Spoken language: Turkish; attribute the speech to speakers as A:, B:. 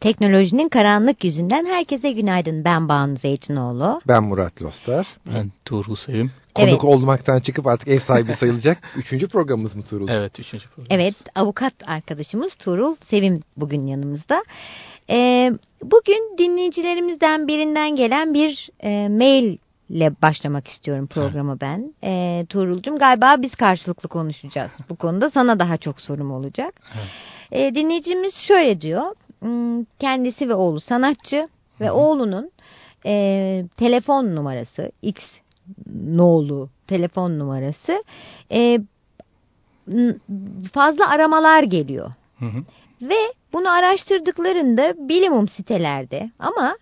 A: Teknolojinin karanlık yüzünden herkese günaydın. Ben Banu Zeytinoğlu.
B: Ben Murat Lostar.
C: Ben Tuğrul Sevim.
B: Konuk
A: Evet.
B: olmaktan çıkıp artık ev sahibi sayılacak. Üçüncü programımız mı Tuğrul?
C: Evet üçüncü program.
A: Evet, avukat arkadaşımız Tuğrul Sevim bugün yanımızda. Ee, bugün dinleyicilerimizden birinden gelen bir e, mail ile başlamak istiyorum programa ben. Ee, Tuğrul'cum galiba biz karşılıklı konuşacağız bu konuda. Sana daha çok sorum olacak. Ee, dinleyicimiz şöyle diyor. Hmm, Kendisi ve oğlu sanatçı ve oğlunun e, telefon numarası X nolu telefon numarası e, fazla aramalar geliyor.
C: Hı hı.
A: Ve bunu araştırdıklarında bilimum sitelerde ama